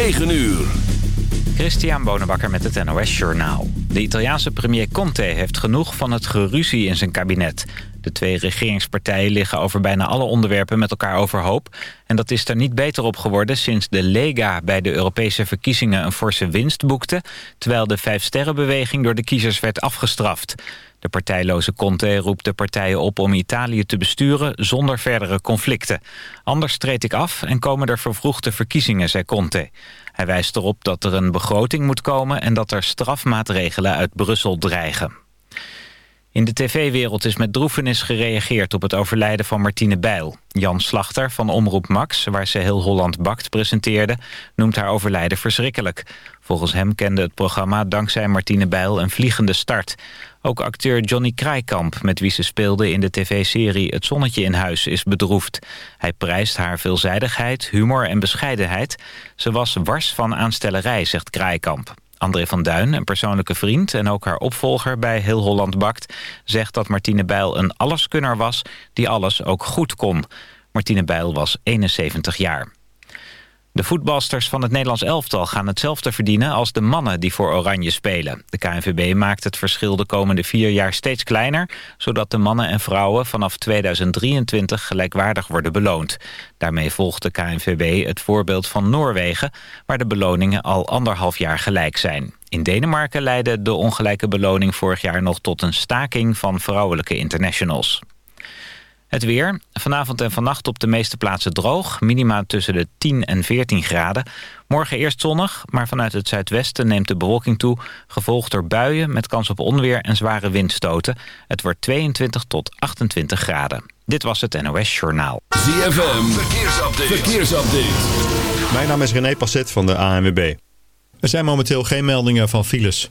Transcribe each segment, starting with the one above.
9 uur. Christian Bonenbakker met het NOS Journaal. De Italiaanse premier Conte heeft genoeg van het geruzie in zijn kabinet. De twee regeringspartijen liggen over bijna alle onderwerpen met elkaar overhoop. En dat is er niet beter op geworden sinds de Lega bij de Europese verkiezingen een forse winst boekte... terwijl de Vijfsterrenbeweging door de kiezers werd afgestraft. De partijloze Conte roept de partijen op om Italië te besturen zonder verdere conflicten. Anders treed ik af en komen er vervroegde verkiezingen, zei Conte. Hij wijst erop dat er een begroting moet komen en dat er strafmaatregelen uit Brussel dreigen. In de tv-wereld is met droefenis gereageerd op het overlijden van Martine Bijl. Jan Slachter van Omroep Max, waar ze Heel Holland Bakt presenteerde... noemt haar overlijden verschrikkelijk. Volgens hem kende het programma dankzij Martine Bijl een vliegende start. Ook acteur Johnny Kraaikamp, met wie ze speelde in de tv-serie Het Zonnetje in Huis, is bedroefd. Hij prijst haar veelzijdigheid, humor en bescheidenheid. Ze was wars van aanstellerij, zegt Kraaikamp. André van Duin, een persoonlijke vriend en ook haar opvolger bij Heel Holland Bakt... zegt dat Martine Bijl een alleskunner was die alles ook goed kon. Martine Bijl was 71 jaar. De voetbalsters van het Nederlands elftal gaan hetzelfde verdienen als de mannen die voor Oranje spelen. De KNVB maakt het verschil de komende vier jaar steeds kleiner, zodat de mannen en vrouwen vanaf 2023 gelijkwaardig worden beloond. Daarmee volgt de KNVB het voorbeeld van Noorwegen, waar de beloningen al anderhalf jaar gelijk zijn. In Denemarken leidde de ongelijke beloning vorig jaar nog tot een staking van vrouwelijke internationals. Het weer. Vanavond en vannacht op de meeste plaatsen droog. Minima tussen de 10 en 14 graden. Morgen eerst zonnig, maar vanuit het zuidwesten neemt de bewolking toe... gevolgd door buien met kans op onweer en zware windstoten. Het wordt 22 tot 28 graden. Dit was het NOS Journaal. ZFM. Verkeersupdate. Verkeersupdate. Mijn naam is René Passet van de ANWB. Er zijn momenteel geen meldingen van files.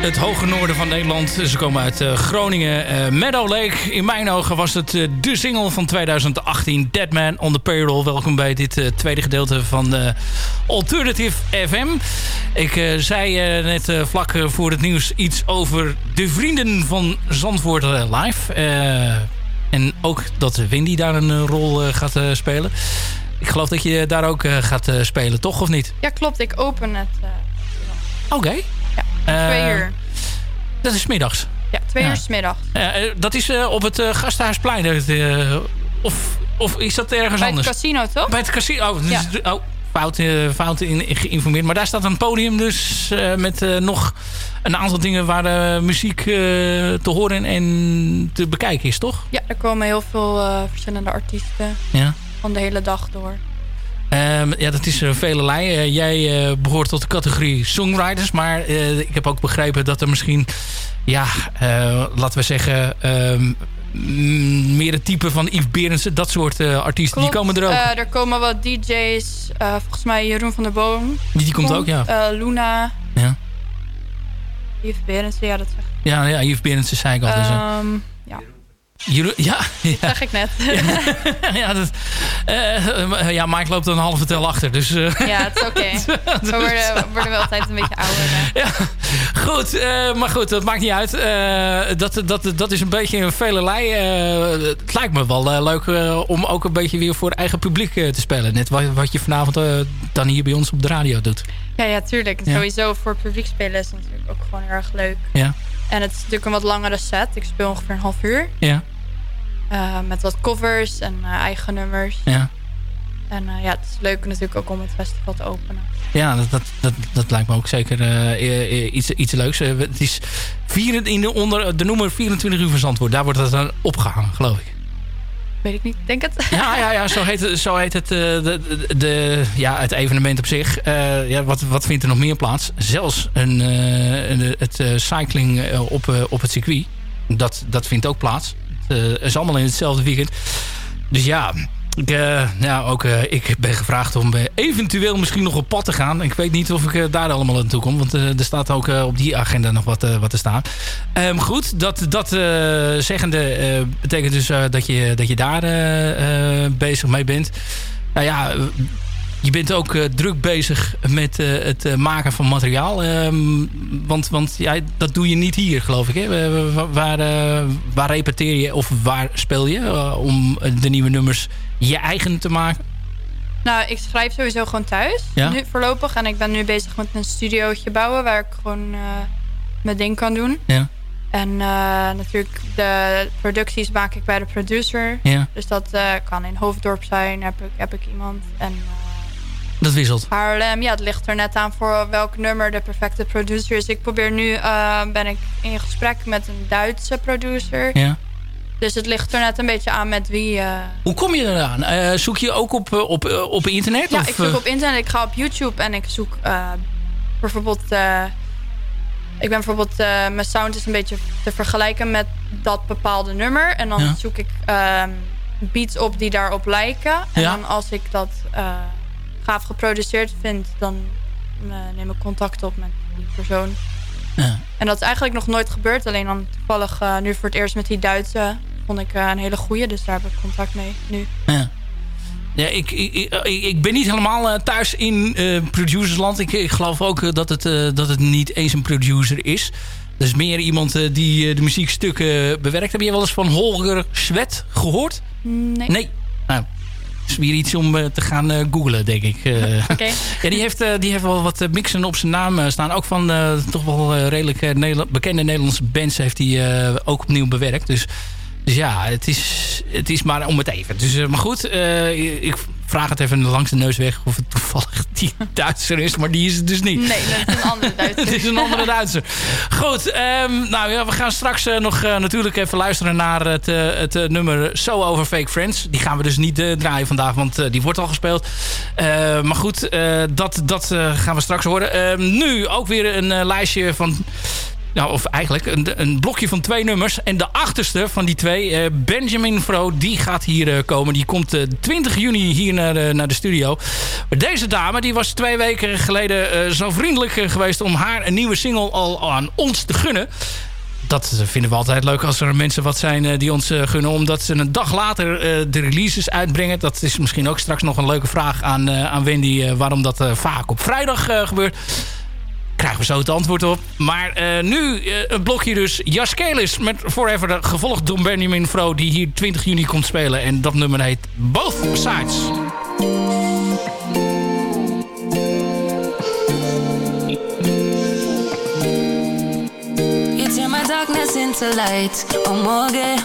Het hoge noorden van Nederland. Ze komen uit uh, Groningen. Uh, Meadow Lake. In mijn ogen was het uh, de single van 2018. Dead Man on the Payroll. Welkom bij dit tweede gedeelte van Alternative FM. Ik zei net vlak voor het nieuws iets over de vrienden van Zandvoort Live. en ook dat Windy daar een rol gaat spelen. Ik geloof dat je daar ook gaat spelen, toch? Of niet? Ja, klopt. Ik open het... Oké. Twee uh, uur. Dat is middags. Ja, twee ja. uur s middags. Uh, dat is uh, op het Gasthuisplein. of, of is dat ergens Bij anders? Bij het casino, toch? Bij het casino. Oh, dus, oh fout, fout in, geïnformeerd. Maar daar staat een podium dus met nog een aantal dingen waar muziek te horen en te bekijken is, toch? Ja, er komen heel veel verschillende artiesten ja. van de hele dag door. Um, ja, dat is uh, velelei. Uh, jij uh, behoort tot de categorie songwriters. Maar ik heb ook begrepen dat er misschien... Ja, laten we zeggen... Um, meer het type van Yves Berendsen. Dat soort artiesten. Klopt. Die komen er ook. er komen wat DJ's. volgens mij Jeroen van der Boom. Die, die komt ook, ja. Luna. Ja. Yves Berendsen, ja, dat zeg ik. Ja, ja Yves Berendsen zei ik al. Dus, um, ja. Jullie, ja, ja. Dat zeg ik net. ja, dat, uh, ja, Mike loopt een halve tel achter. Dus, uh, ja, het is oké. Okay. We worden, worden wel altijd een beetje ouder. Ja, goed, uh, maar goed, dat maakt niet uit. dat, dat, dat is een beetje een velelei. het lijkt me wel leuk om ook een beetje weer voor eigen publiek te spelen. Net wat, wat je vanavond dan hier bij ons op de radio doet. Ja, ja tuurlijk. Ja. Sowieso voor publiek spelen is natuurlijk ook gewoon heel erg leuk. Ja. En het is natuurlijk een wat langere set. Ik speel ongeveer een half uur. Ja. Uh, met wat covers en uh, eigen nummers. Ja. En uh, ja, het is leuk natuurlijk ook om het festival te openen. Ja, dat, dat, dat, dat lijkt me ook zeker iets, iets leuks. het is vier, in de, onder de noemer 24 uur verzandwoord. Daar wordt het dan opgehangen, geloof ik. Weet ik niet, denk het. Ja, ja, ja zo, heet het, zo heet het, de, de, de ja, het evenement op zich. ja, wat, wat vindt er nog meer plaats? Zelfs een, een het cycling op, op het circuit. Dat, dat vindt ook plaats. Het is allemaal in hetzelfde weekend. Dus ja, ik, ja, ook uh, ik ben gevraagd om uh, eventueel misschien nog op pad te gaan. Ik weet niet of ik daar allemaal aan toe kom. Want er staat ook op die agenda nog wat, wat te staan. Um, goed, dat, dat zeggende betekent dus dat, je, dat je daar bezig mee bent. Nou ja, je bent ook uh, druk bezig met uh, het uh, maken van materiaal. Um, want want ja, dat doe je niet hier, geloof ik. Hè? Waar, waar repeteer je of waar speel je om de nieuwe nummers je eigen te maken? Nou, ik schrijf sowieso gewoon thuis. Ja? Nu voorlopig. En ik ben nu bezig met een studiootje bouwen... waar ik gewoon mijn ding kan doen. Ja. En natuurlijk de producties maak ik bij de producer. Ja. Dus dat kan in Hoofddorp zijn. Heb ik, heb ik iemand. En dat wisselt. Haarlem, ja, het ligt er net aan voor welk nummer de perfecte producer is. Ik probeer nu, uh, ben ik in gesprek met een Duitse producer. Ja. Dus het ligt er net een beetje aan met wie... Uh... Hoe kom je eraan? Uh, zoek je ook op, op, op internet? Ja, of? ik zoek op internet. Ik ga op YouTube en ik zoek bijvoorbeeld... ik ben bijvoorbeeld... mijn sound is een beetje te vergelijken met dat bepaalde nummer. En dan ja. zoek ik ehm, beats op die daarop lijken. En ja. dan als ik dat gaaf geproduceerd vind, dan uh, neem ik contact op met die persoon. Ja. En dat is eigenlijk nog nooit gebeurd. Alleen dan toevallig uh, nu voor het eerst met die Duitse vond ik uh, een hele goeie. Dus daar heb ik contact mee nu. Ja. Ja, ik, ik, ik ben niet helemaal thuis in producersland. Ik, ik geloof ook dat het, dat het niet eens een producer is. Dus meer iemand die de muziekstukken bewerkt. Heb je wel eens van Holger Swet gehoord? Nee. Nee. Nou, is weer iets om uh, te gaan uh, googlen, denk ik. Uh, okay. ja, die, heeft, die heeft wel wat mixen op zijn naam staan. Ook van toch wel redelijk Nederland, bekende Nederlandse bands heeft hij ook opnieuw bewerkt. Dus, dus ja, het is, het is maar om het even. Dus, maar goed, ik vraag het even langs de neus weg of het toevallig die Duitser is. Maar die is het dus niet. Nee, dat is een andere Duitser. het is een andere Duitser. Goed, um, nou ja, we gaan straks uh, nog uh, natuurlijk even luisteren naar het, uh, het nummer So Over Fake Friends. Die gaan we dus niet draaien vandaag, want die wordt al gespeeld. maar goed, dat, dat gaan we straks horen. nu ook weer een lijstje van nou, of eigenlijk een, een, blokje van twee nummers. En de achterste van die twee, Benjamin Vro, die gaat hier komen. Die komt 20 juni hier naar, naar de studio. Maar deze dame, die was twee weken geleden zo vriendelijk geweest... om haar een nieuwe single al aan ons te gunnen dat vinden we altijd leuk als er mensen wat zijn eh, die ons eh, gunnen. Omdat ze een dag later eh, de releases uitbrengen. Dat is misschien ook straks nog een leuke vraag aan Wendy. waarom dat vaak op vrijdag gebeurt. Krijgen we zo het antwoord op. Maar nu een blokje dus. Jaskelis met Forever. Gevolgd door Benjamin Fro. Die hier 20 juni komt spelen. En dat nummer heet Both Sides. darkness into light. Oh, morgue.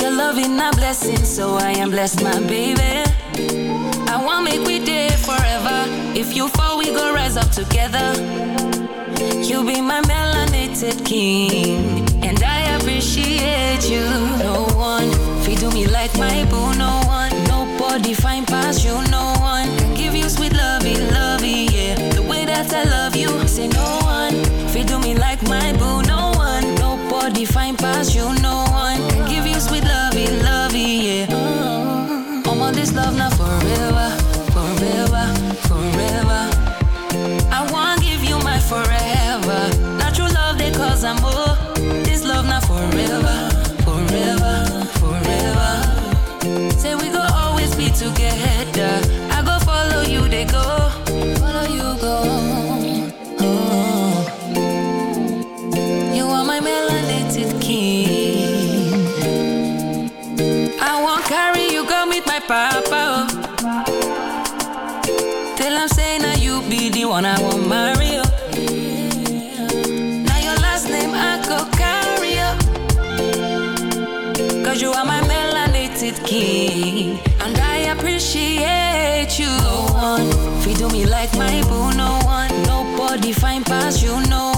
Your love is a blessing, so I am blessed, my baby. I want make we day forever. If you fall, we go rise up together. You be my melanated king, and I appreciate you. No one feed me like my boo. No one, nobody find past you. No one can give you sweet lovey, lovey, yeah. The way that I love you, say no one feed me like my boo No one, nobody find past you. No one can give you sweet lovey, lovey, yeah. Mm. I'm this love now forever, forever, forever. One I want marry. Oh. Now your last name I go carry. Cause you are my melanated king. And I appreciate you. No one feed me like my boo. No one, nobody find past you. No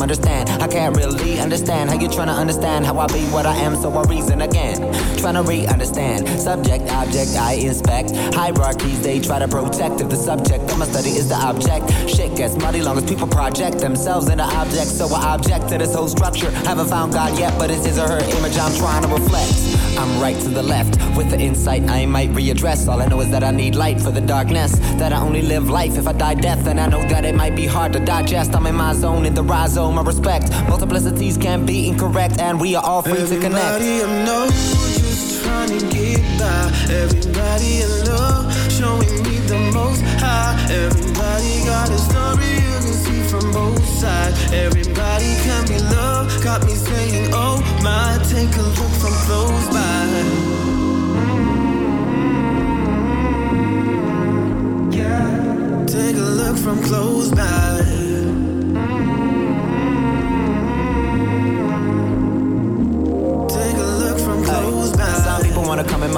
Understand, I can't really understand how you're trying to understand how I be what I am. So I reason again, trying to re-understand. Subject, object, I inspect. Hierarchies they try to protect. If the subject of my study is the object, shit gets muddy long as people project themselves into objects. So I object to this whole structure. Haven't found God yet, but it's his or her image I'm trying to reflect. I'm right to the left with the insight I might readdress. All I know is that I need light for the darkness. That I only live life if I die death. And I know that it might be hard to digest. I'm in my zone, in the rhizome. I respect multiplicities can be incorrect, and we are all free Everybody to connect. Everybody in love, showing me the most high. Everybody got a story you can see from both sides. Everybody can be loved, got me saying, oh my, take a look from close by. Yeah. Take a look from close by.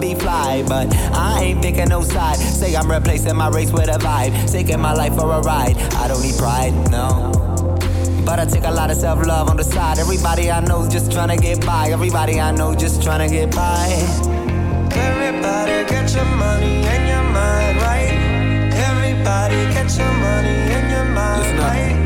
be fly, but I ain't picking no side. Say I'm replacing my race with a vibe. Taking my life for a ride. I don't need pride, no. But I take a lot of self love on the side. Everybody I know just trying to get by. Everybody I know just trying to get by. Everybody get your money and your mind right. Everybody get your money and your mind right.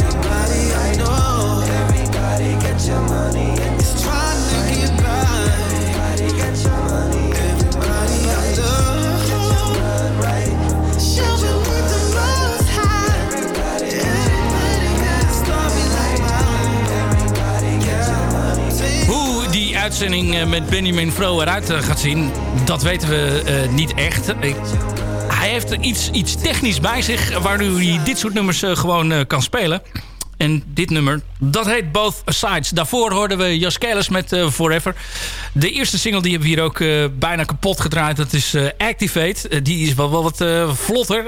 Uitzending eh, met Benjamin Fro eruit eh, gaat zien, dat weten we eh, niet echt. Hij heeft iets, iets technisch bij zich, waardoor hij dit soort nummers gewoon kan spelen. En dit nummer, dat heet Both Sides. Daarvoor hoorden we Jas Kellis met Forever. De eerste single die hebben we hier ook bijna kapot gedraaid. Dat is eh, Activate. Die is wel, wel wat vlotter.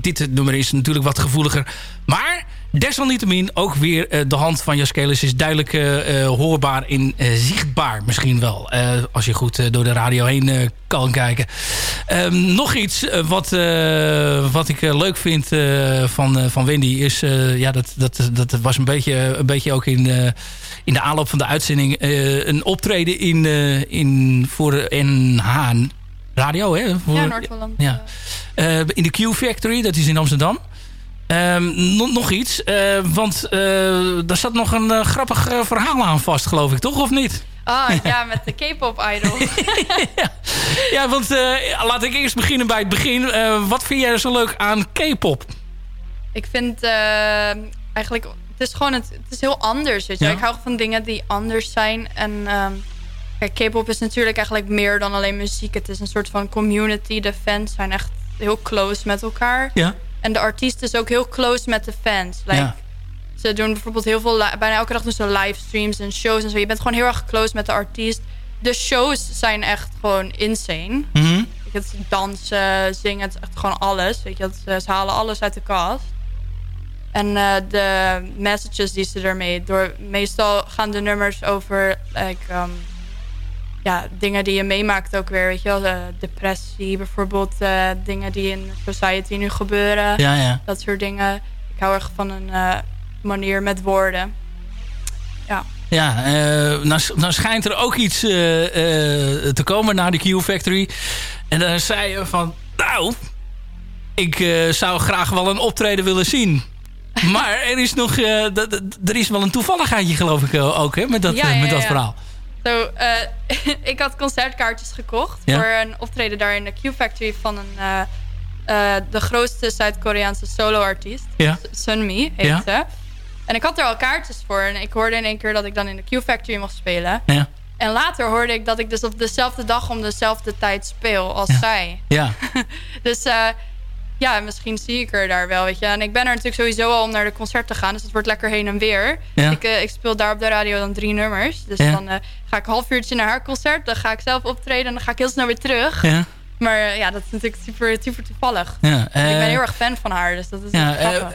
Dit nummer is natuurlijk wat gevoeliger. Maar desalniettemin ook weer eh, de hand van Jas Kellis is duidelijk eh, eh, hoorbaar en eh, zichtbaar misschien wel. Als je goed door de radio heen kan kijken. Ehm, nog iets wat, wat ik leuk vind van, van Wendy is... ja, dat, dat, dat was een beetje, een beetje ook in, in de aanloop van de uitzending... een optreden in, in, voor NH Radio. Hè? Voor, Ja, Noord-Holland. Ja. In de Q Factory, dat is in Amsterdam. Ehm, no- nog iets, eh, want eh daar zat nog een eh, grappig eh, verhaal aan vast, geloof ik, toch? Of niet? Ah, ja, met de K-pop idol. Ja, want eh, laat ik eerst beginnen bij het begin. Eh, wat vind jij zo leuk aan K-pop? ik vind eh, eigenlijk... Het is gewoon het, het is heel anders, weet je. Ja. Ik hou van dingen die anders zijn. En ehm, K-pop is natuurlijk eigenlijk meer dan alleen muziek. Het is een soort van community. De fans zijn echt heel close met elkaar. Ja. En de artiest is ook heel close met de fans. Like, Ja. Ze doen bijvoorbeeld heel veel... Bijna elke dag doen ze livestreams en shows en zo. Je bent gewoon heel erg close met de artiest. De shows zijn echt gewoon insane. Weet je, het dansen, zingen, het is echt gewoon alles. Weet je, ze ze halen alles uit de kast. En eh, de messages die ze ermee door... Meestal gaan de nummers over like, um, ja, dingen die je meemaakt ook weer. Weet je wel, eh, depressie bijvoorbeeld. eh, dingen die in society nu gebeuren. Ja, ja. Dat soort dingen. Ik hou erg van een eh, manier met woorden. Ja. Ja, nou, nou schijnt er ook iets te komen naar de Q-Factory. En dan zei je van... Nou, ik zou graag wel een optreden willen zien. Maar er is nog... er is wel een toevalligheidje geloof ik ook, hè? Met dat, Ja, ja, met dat verhaal. Zo, eh, ik had concertkaartjes gekocht Ja. voor een optreden daar in de Q-Factory van een, eh, eh, de grootste Zuid-Koreaanse solo-artiest. Ja. Sunmi heet Ja. ze. En ik had er al kaartjes voor. En ik hoorde in één keer dat ik dan in de Q-Factory mocht spelen. Ja. En later hoorde ik dat ik dus op dezelfde dag om dezelfde tijd speel als zij. Ja. Dus ja, misschien zie ik er daar wel, weet je. En ik ben er natuurlijk sowieso al om naar de concert te gaan. Dus het wordt lekker heen en weer. Ja. Ik, eh, ik speel daar op de radio dan drie nummers. Dus Ja. dan eh, ga ik een half uurtje naar haar concert. Dan ga ik zelf optreden en dan ga ik heel snel weer terug. Ja. Maar eh, ja, dat is natuurlijk super, super toevallig. Ja, ik ben heel erg fan van haar, dus dat is Ja,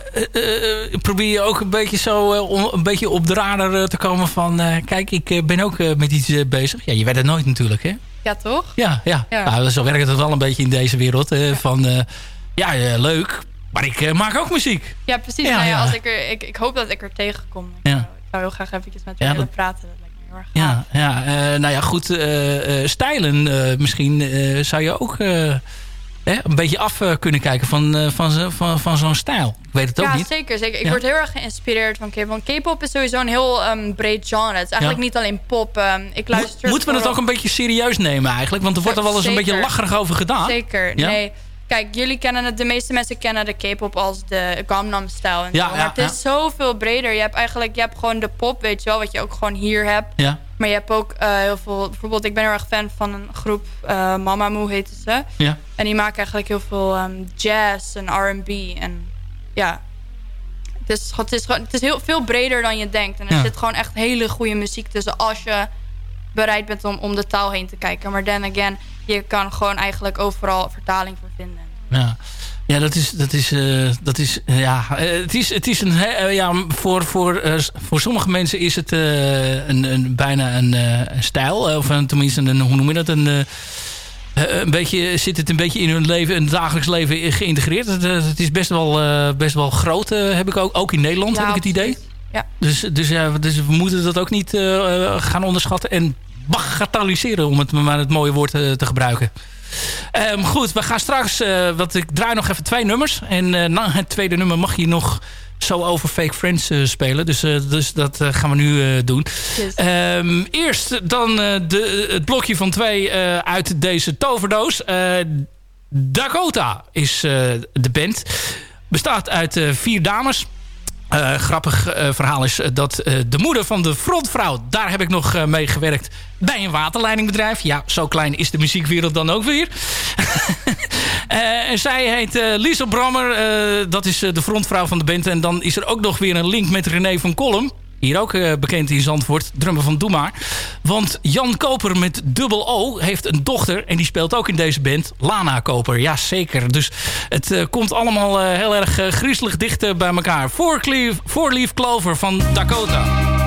probeer je ook een beetje zo om, een beetje op de radar te komen van... kijk, ik ben ook met iets bezig. Ja, je weet het nooit natuurlijk, hè? Ja, toch? Ja, ja. Ja. Nou, zo werkt het wel een beetje in deze wereld. Van, ja, eh, leuk, maar ik eh, maak ook muziek. Ja, precies. Ja, nou ja. Als ik, er, ik, ik hoop dat ik er tegenkom. Ja. Ik zou heel graag eventjes met je Ja, willen praten. Dat lijkt me heel erg gaaf. Ja, ja eh, nou ja, goed. stijlen misschien zou je ook hè, een beetje af kunnen kijken van, van, van, van zo'n stijl. Ik weet het ook ja, niet. zeker. zeker. Ik Ja. word heel erg geïnspireerd van K-pop. Want K-pop is sowieso een heel ehm, breed genre. Het is eigenlijk Ja. niet alleen pop. Ehm, ik luister Moeten we het ook een beetje serieus nemen eigenlijk? Want er wordt er wel eens een beetje lacherig over gedaan. Zeker, nee. Kijk, jullie kennen het, de meeste mensen kennen de K-pop als de Gangnam-stijl. en Ja, zo. ja, maar het is ja. zoveel breder. Je hebt eigenlijk je hebt gewoon de pop, weet je wel, wat je ook gewoon hier hebt. Ja, Maar je hebt ook eh, heel veel... Bijvoorbeeld, ik ben heel erg fan van een groep, eh Mamamoo heette ze. ja. En die maken eigenlijk heel veel ehm, jazz en R&B. En ja, het is, het, is, het is heel veel breder dan je denkt. En er zit gewoon echt hele goede muziek tussen als je bereid bent om om de taal heen te kijken. Maar then again, je kan gewoon eigenlijk overal vertaling voor vinden. Ja, ja dat is, dat is, eh, dat is, eh, ja, eh, het is, het is een, ja, voor, voor, voor sommige mensen is het een, een, bijna een, een stijl, of een, tenminste een, hoe noem je dat, een, een beetje, zit het een beetje in hun leven, in het dagelijks leven geïntegreerd. Het, het is best wel, best wel groot, heb ik ook, ook in Nederland Ja, heb ik het idee. Ja. Dus, dus, ja, dus we moeten dat ook niet eh, eh, gaan onderschatten en bagatelliseren, om het maar het mooie woord eh, te gebruiken. Ehm, goed, we gaan straks... eh want ik draai nog even twee nummers. En na het tweede nummer mag je nog zo over Fake Friends spelen. Dus, dus dat gaan we nu doen. Yes. Ehm, eerst dan de, het blokje van twee uit deze toverdoos. Dakota is de band. Bestaat uit vier dames. Eh, grappig eh, verhaal is eh, dat de moeder van de frontvrouw... daar heb ik nog mee gewerkt bij een waterleidingbedrijf. Ja, zo klein is de muziekwereld dan ook weer. Zij heet Lisa Brammer. dat is de frontvrouw van de band. En dan is er ook nog weer een link met René van Kolm. Hier ook eh, bekend in Zandvoort. Drummer van Doe Maar. Want Jan Koper met dubbel O heeft een dochter. En die speelt ook in deze band. Lana Koper. Ja, zeker. Dus het eh, komt allemaal eh, heel erg griezelig dicht bij elkaar. Voorleaf Clover van Dakota.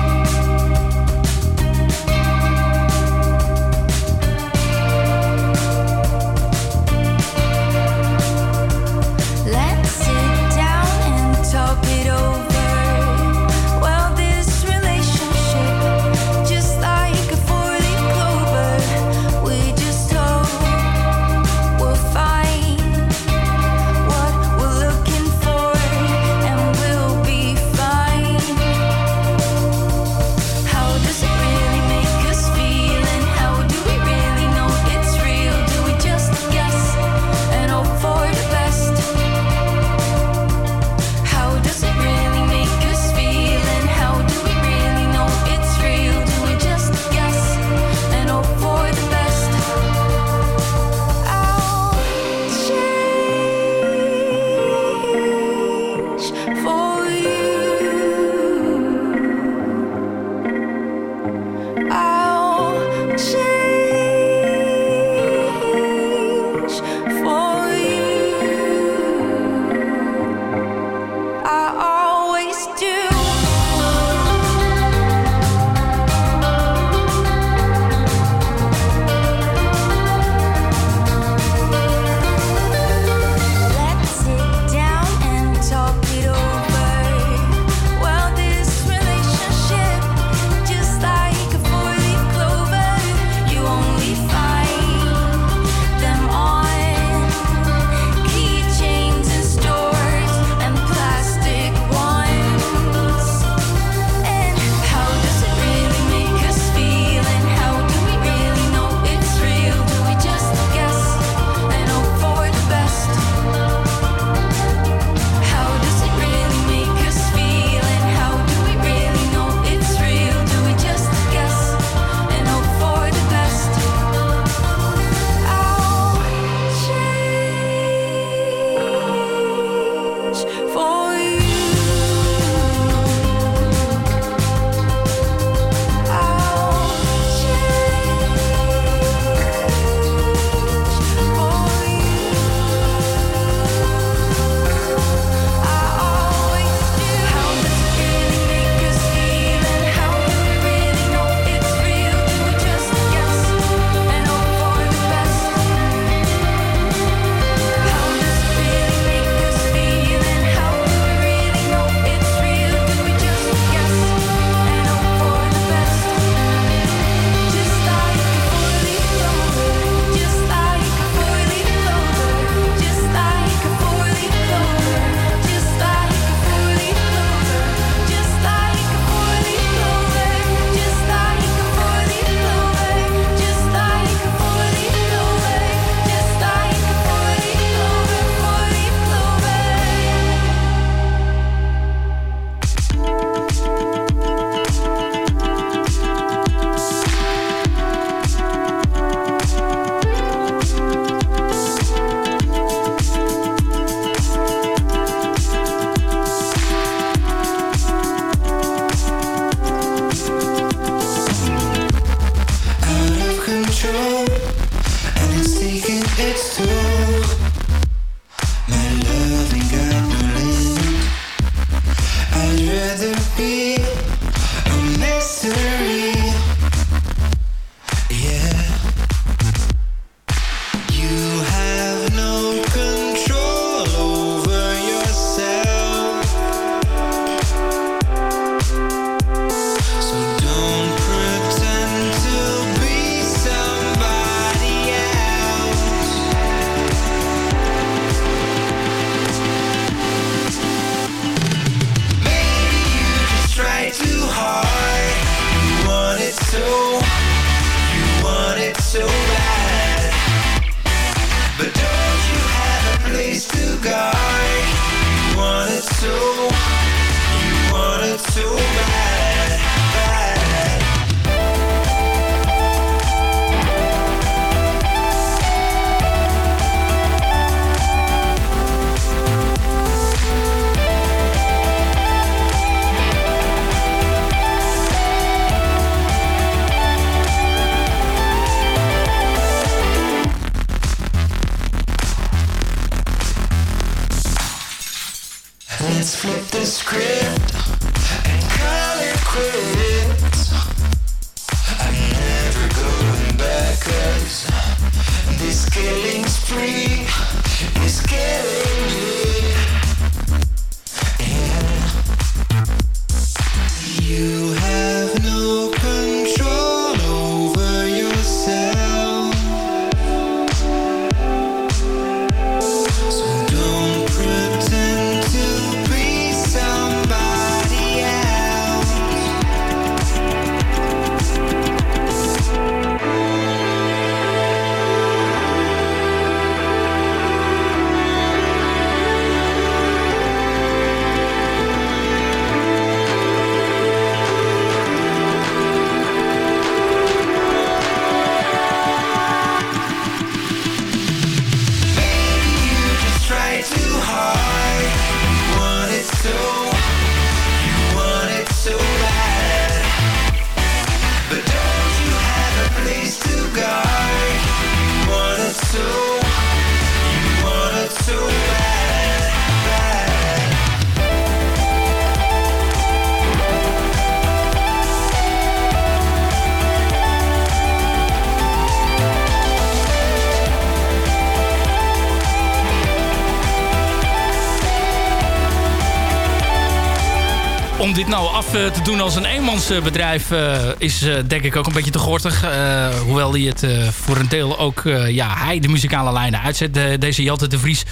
Te doen als een eenmansbedrijf eh, is eh, denk ik ook een beetje te gortig. Eh, hoewel hij het eh, voor een deel ook, eh, ja, hij de muzikale lijnen uitzet. De- deze Jelte de Vries.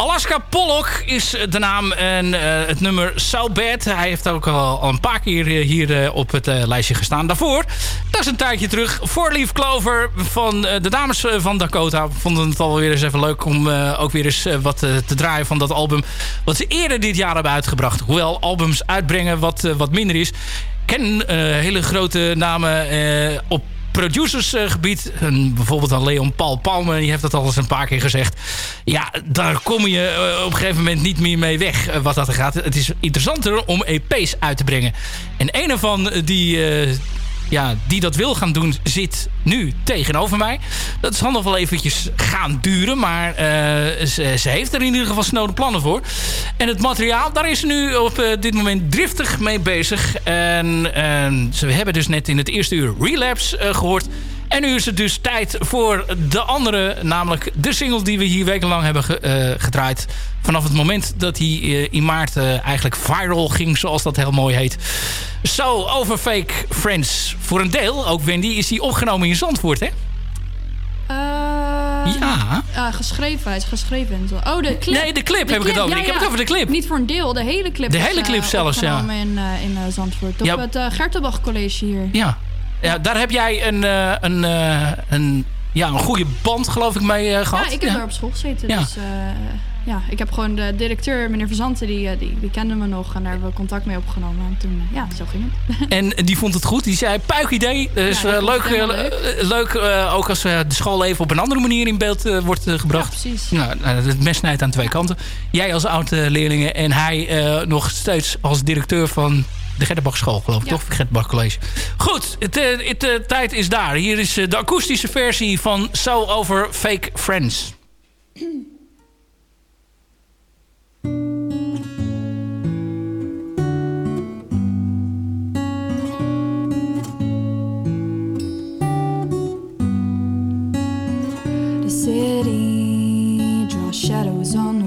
Alaska Pollock is de naam en eh, het nummer So Bad. Hij heeft ook al, een paar keer eh, hier eh, op het lijstje gestaan. Daarvoor, dat is een tijdje terug, Four Leaf Clover van de dames van Dakota. Vonden het alweer eens even leuk om ook weer eens wat te draaien van dat album. Wat ze eerder dit jaar hebben uitgebracht. Hoewel albums uitbrengen wat, wat minder is. Ik ken hele grote namen op producersgebied. En bijvoorbeeld aan Leon Paul Palme. Die heeft dat al eens een paar keer gezegd. Ja, daar kom je eh, op een gegeven moment niet meer mee weg. eh, wat dat gaat. Het is interessanter om EP's uit te brengen. En een ervan die... ja, die dat wil gaan doen, zit nu tegenover mij. Dat zal nog wel eventjes gaan duren, maar eh, ze, ze heeft er in ieder geval snode plannen voor. En het materiaal, daar is ze nu op eh, dit moment driftig mee bezig. En, en ze hebben dus net in het eerste uur Relapse eh, gehoord. En nu is het dus tijd voor de andere, namelijk de single die we hier wekenlang hebben ge- eh, gedraaid. Vanaf het moment dat hij eh, in maart eh, eigenlijk viral ging, zoals dat heel mooi heet. Zo, over Fake Friends. Voor een deel, ook Wendy, is hij opgenomen in Zandvoort, hè? Ja. ja, geschreven. Hij is geschreven. en. Oh, de clip. Nee, de clip heb ik het over. Ik heb het over de clip. Niet voor een deel, de hele clip. De hele clip zelfs, ja. in, in Zandvoort. Op Ja. het Gertenbach College hier. Ja. Ja daar heb jij een, eh, een, eh, een, ja, een goede band, geloof ik, mee eh, gehad. Ja, ik heb daar op school gezeten. Dus ja, ik heb gewoon de directeur, meneer Verzanten, die, die, die kende me nog. En daar hebben we contact mee opgenomen. En toen, ja, zo ging het. En die vond het goed. Die zei, puik idee. Dus Ja, leuk, leuk ook als de school even op een andere manier in beeld wordt gebracht. Ja, precies. Nou, het mes snijdt aan twee kanten. Jij als oud-leerlingen en hij nog steeds als directeur van de Gerdenbachschool, geloof ik, toch? Gerdenbach College. Goed, de eh, eh, tijd is daar. Hier is eh, de akoestische versie van So Over Fake Friends. The city draws shadows on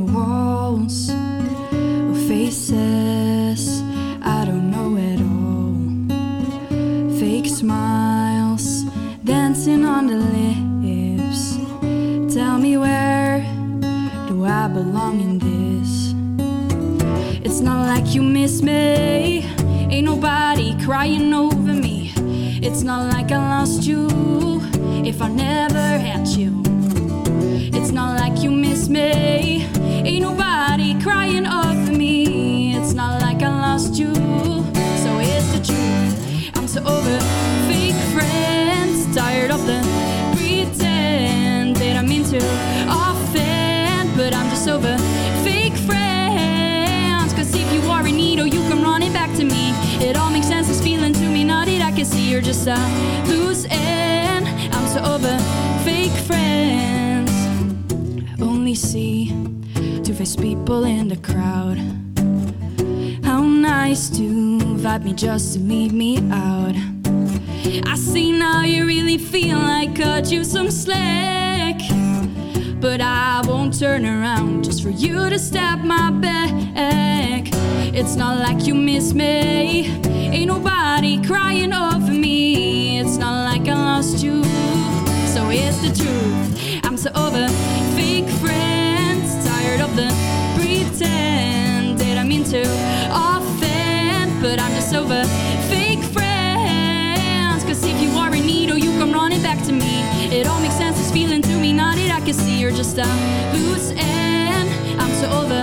the lips. Tell me where do I belong in this? It's not like you miss me. Ain't nobody crying over me. It's not like I lost you if I never had you. It's not like you miss me. Ain't nobody crying over me. It's not like I lost you. So it's the truth. I'm so over you're just a loose end. I'm so over fake friends. Only see two-faced people in the crowd. How nice to vibe me just to leave me out. I see now you really feel like cut you some slack. But I won't turn around just for you to stab my back. It's not like you miss me. Ain't nobody crying over not like I lost you. So it's the truth. I'm so over fake friends. Tired of the pretend. Did I mean to offend? But I'm just over fake friends. Cause if you are in need, or you come running back to me. It all makes sense. It's feeling to me. Now that I can see you're just a loose end. I'm so over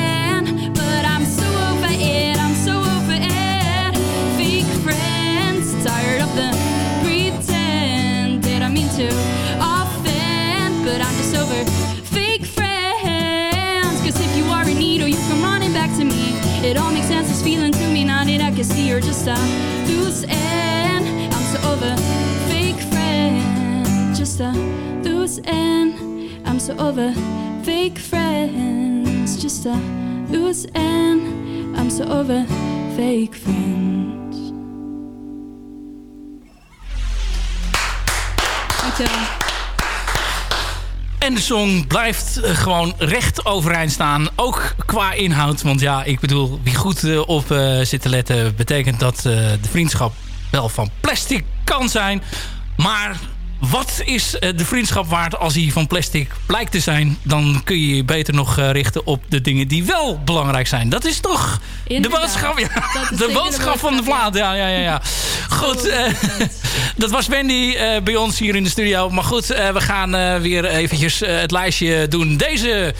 To offend? But I'm just over fake friends. Cause if you are in need or you come running back to me, it all makes sense. It's feeling to me now that I can see you're just a loose end. I'm so over fake friends, just a loose end. I'm so over fake friends, just a loose end. I'm so over fake friends. En de song blijft eh, gewoon recht overeind staan. Ook qua inhoud. Want ja, ik bedoel, wie goed eh, op eh, zit te letten... betekent dat de vriendschap wel van plastic kan zijn. Maar wat is eh, de vriendschap waard als hij van plastic blijkt te zijn? Dan kun je je beter nog eh, richten op de dingen die wel belangrijk zijn. Dat is toch de boodschap, ja, de boodschap van de plaat. Ja, ja, ja, ja. Goed, eh, dat was Wendy bij ons hier in de studio. Maar goed, we gaan weer eventjes het lijstje doen. Deze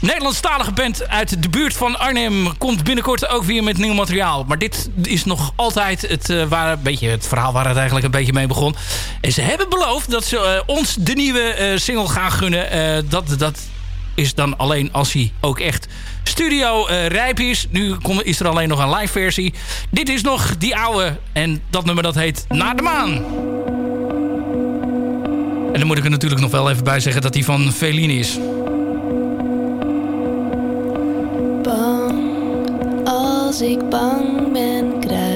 Nederlandstalige band uit de buurt van Arnhem... komt binnenkort ook weer met nieuw materiaal. Maar dit is nog altijd het, waar een beetje, het verhaal waar het eigenlijk een beetje mee begon. En ze hebben beloofd dat ze eh, ons de nieuwe eh, single gaan gunnen. Eh, dat, dat is dan alleen als hij ook echt studio rijp is. Nu kom- is er alleen nog een live versie. Dit is nog die oude. En dat nummer dat heet Naar de Maan. En dan moet ik er natuurlijk nog wel even bij zeggen dat die van Feline is. Bang, als ik bang ben, kruip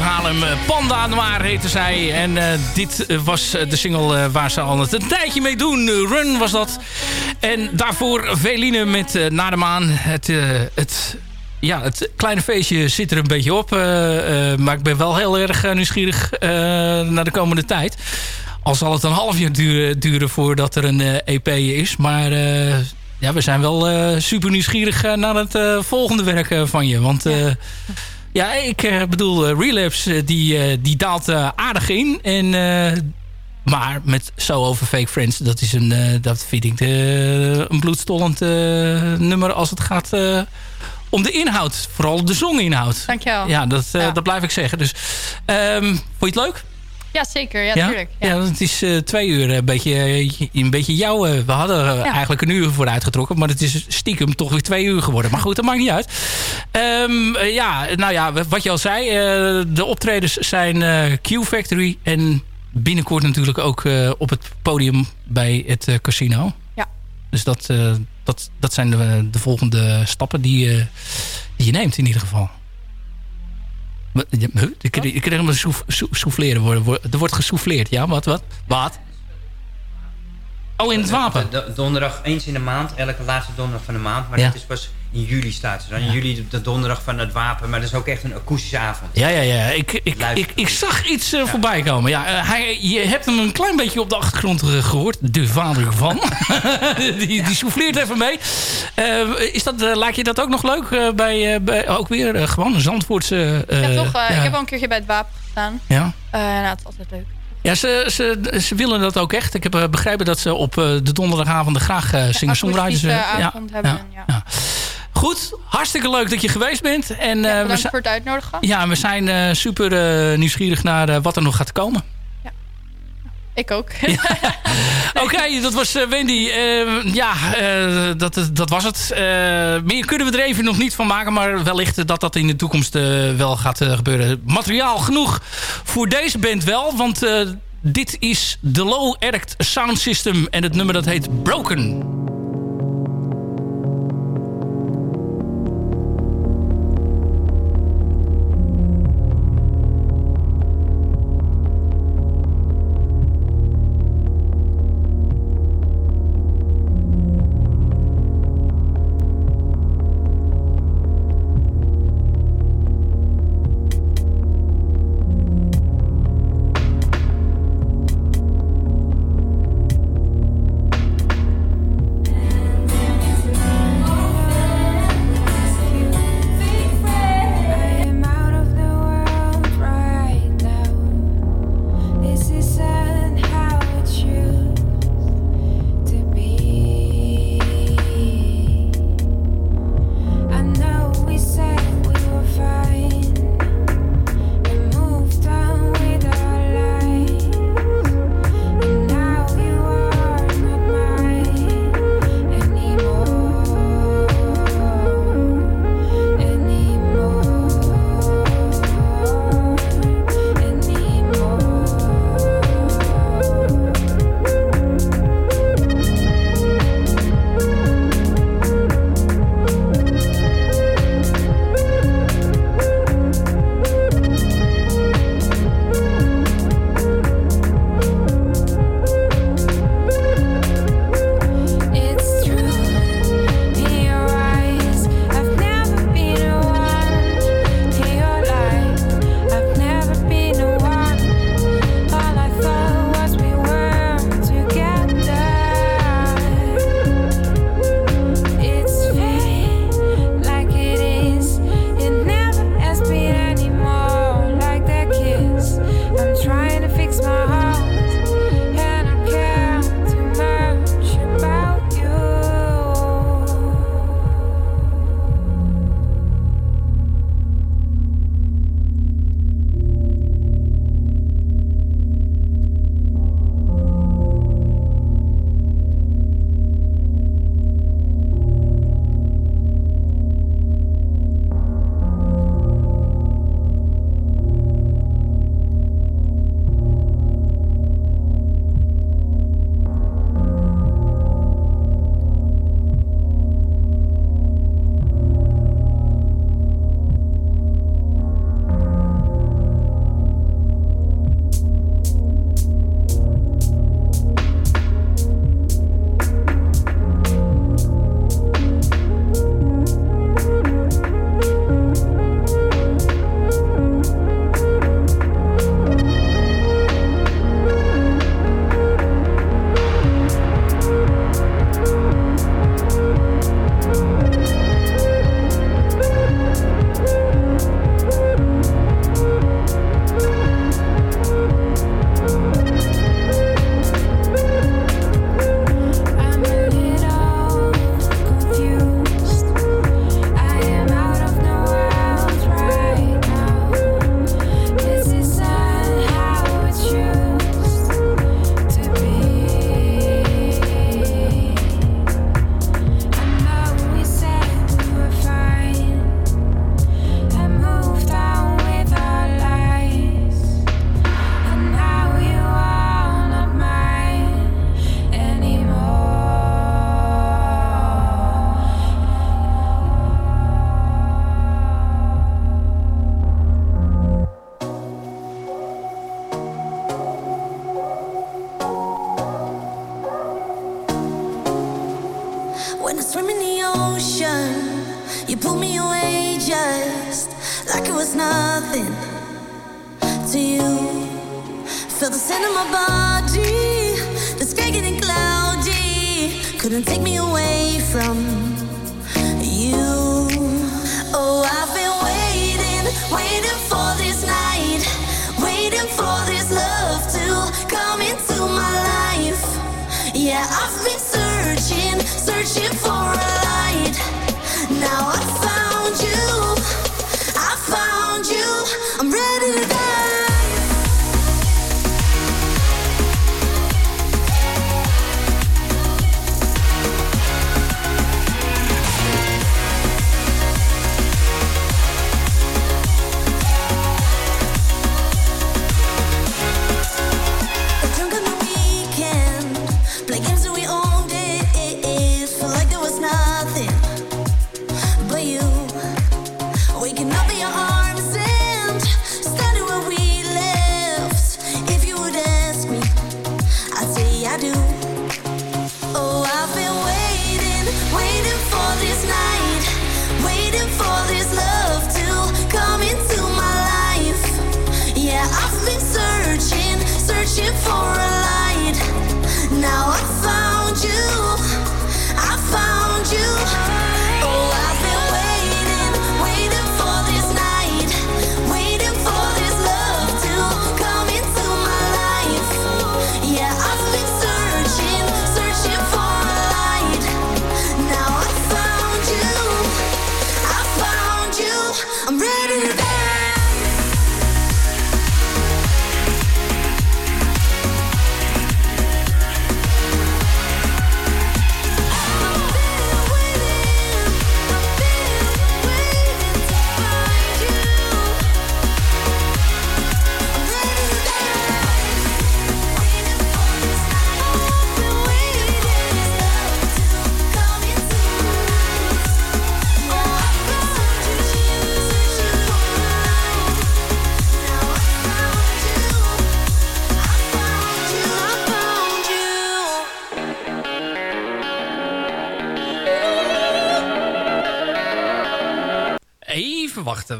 uit Haarlem. Eh, Panda Noir heette zij. En eh, dit was eh, de single waar ze al het een tijdje mee doen. Run was dat. En daarvoor Veline met eh, Na de Maan. Het, het, ja, het kleine feestje zit er een beetje op. maar ik ben wel heel erg nieuwsgierig naar de komende tijd. Al zal het een half jaar duren, duren voordat er een EP is. Maar ja, we zijn wel super nieuwsgierig naar het volgende werk van je. Want ja, ik eh, bedoel, eh, Relapse eh, die, die daalt aardig in. En, maar met So Over Fake Friends, dat, is een, dat vind ik de, een bloedstollend nummer als het gaat om de inhoud. Vooral de zonginhoud. Dankjewel. Ja, dat, Ja. dat blijf ik zeggen. Dus ehm, vond je het leuk? Ja, zeker. Ja, ja? tuurlijk. Ja. Ja, het is eh, twee uur een beetje, eh, een beetje jouw... eh, we hadden eh, Ja. eigenlijk een uur voor uitgetrokken. Maar het is stiekem toch weer twee uur geworden. Maar goed, dat maakt niet uit. Ehm, eh, ja, nou ja, wat je al zei. eh, de optredens zijn eh, Q-Factory. En binnenkort natuurlijk ook eh, op het podium bij het eh, casino. Ja. Dus dat, eh, dat, dat zijn de, de volgende stappen die, eh, die je neemt in ieder geval. Ik ik kreeg souf- sou- souffleren. worden. Wo- Er wordt gesouffleerd. Ja, wat? Wat? Wat? Oh, in het wapen. De- donderdag eens in de maand, elke laatste donderdag van de maand. Maar Ja. dat is pas in juli staat ze dan. In juli de- de donderdag van het wapen. Maar dat is ook echt een akoestische avond. Ja, ja, ja. Ik, ik, ik, ik zag iets eh, voorbij komen. Ja, eh, hij, je hebt hem een klein beetje op de achtergrond eh, gehoord. De vader van. die, die souffleert even mee. Eh, is dat, lijkt je dat ook nog leuk? bij, eh, bij, ook weer gewoon een Zandvoortse... eh, ja, toch? ja. Ik heb al een keertje bij het wapen gestaan. Ja. Eh, nou, het is altijd leuk. Ja, ze, ze, ze willen dat ook echt. Ik heb eh, begrepen dat ze op eh, de donderdagavonden graag eh singer-songwriters... avond hebben, ja. Goed, hartstikke leuk dat je geweest bent. En, eh, we Bedankt voor het uitnodigen. ja, we zijn super nieuwsgierig naar wat er nog gaat komen. Ik ook. Oké, dat was eh, Wendy. Eh, ja, eh, dat, dat was het. Eh, meer kunnen we er even nog niet van maken. Maar wellicht dat dat in de toekomst eh, wel gaat eh, gebeuren. Materiaal genoeg voor deze band wel. Want eh, dit is de Low Erect Sound System. En het nummer dat heet. Broken When I swim in the ocean, you pull me away just like it was nothing to you. Feel the scent of my body, the sky getting cloudy. Couldn't take me away from you. Oh, I've been waiting, waiting for this night, waiting for this love to come into my life. Yeah, I've been searching, Now I found you, I found you. I'm ready to dive.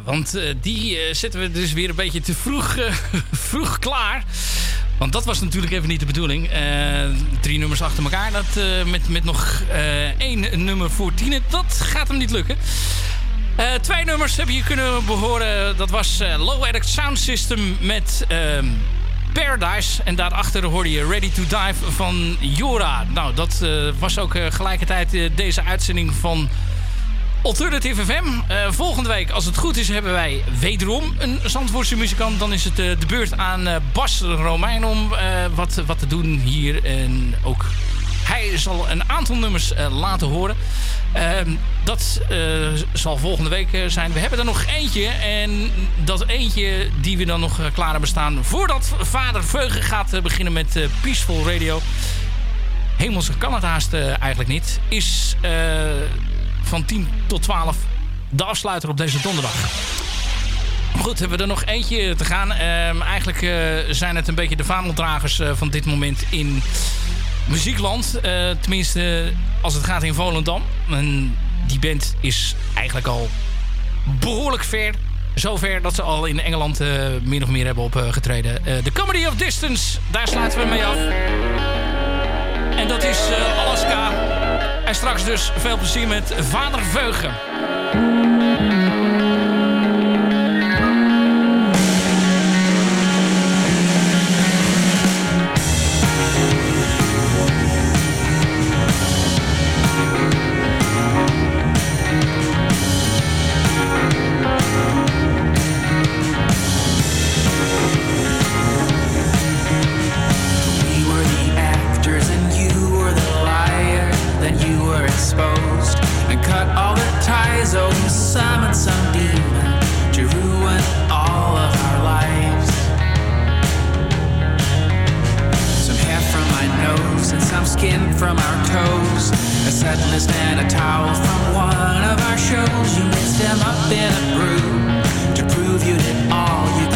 Want eh, die eh, zetten we dus weer een beetje te vroeg, eh, vroeg klaar. Want dat was natuurlijk even niet de bedoeling. Drie nummers achter elkaar, dat, met, met nog één nummer voor tienen, dat gaat hem niet lukken. Twee nummers hebben je kunnen behoren. Dat was Low Addict Sound System met ehm, Paradise. En daarachter hoorde je Ready to Dive van Jora. Nou, dat was ook gelijkertijd deze uitzending van Alternative FM. Eh, volgende week, als het goed is, hebben wij wederom een Zandvoortse muzikant. Dan is het eh, de beurt aan eh, Bas Romein om wat, wat te doen hier. En ook hij zal een aantal nummers laten horen. Ehm, dat zal volgende week zijn. We hebben er nog eentje. En dat eentje die we dan nog klaar hebben staan... voordat vader Veugen gaat beginnen met Peaceful Radio... Hemelse kan het haast eigenlijk niet. Is van 10 tot 12 de afsluiter op deze donderdag. Goed, hebben we er nog eentje te gaan. Ehm, eigenlijk eh, zijn het een beetje de vaandeldragers eh, van dit moment in muziekland. Eh, tenminste, als het gaat in Volendam. En die band is eigenlijk al behoorlijk ver. Zover dat ze al in Engeland min of meer hebben opgetreden. The Comedy of Distance, daar sluiten we mee af. En dat is Alaska. En straks dus veel plezier met Vader Veugen. Ties. Oh, you summoned some demon to ruin all of our lives. Some hair from my nose and some skin from our toes. A and a towel from one of our shows. You mixed them up in a brew to prove you did all you could